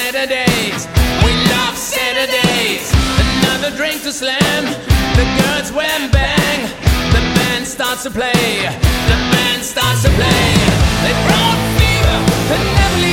Saturdays. We love Saturdays. Another drink to slam. The girls wham bang. The band starts to play. The band starts to play. They brought fever and never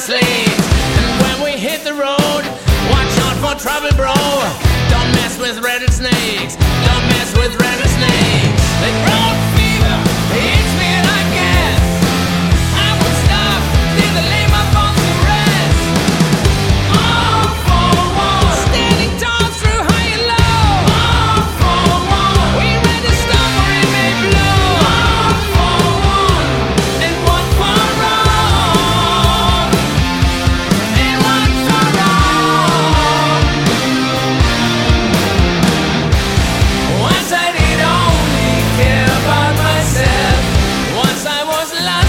honestly. And when we hit the road, watch out for trouble, bro. Don't mess with rattlesnakes. Don't mess with rattlesnakes. los.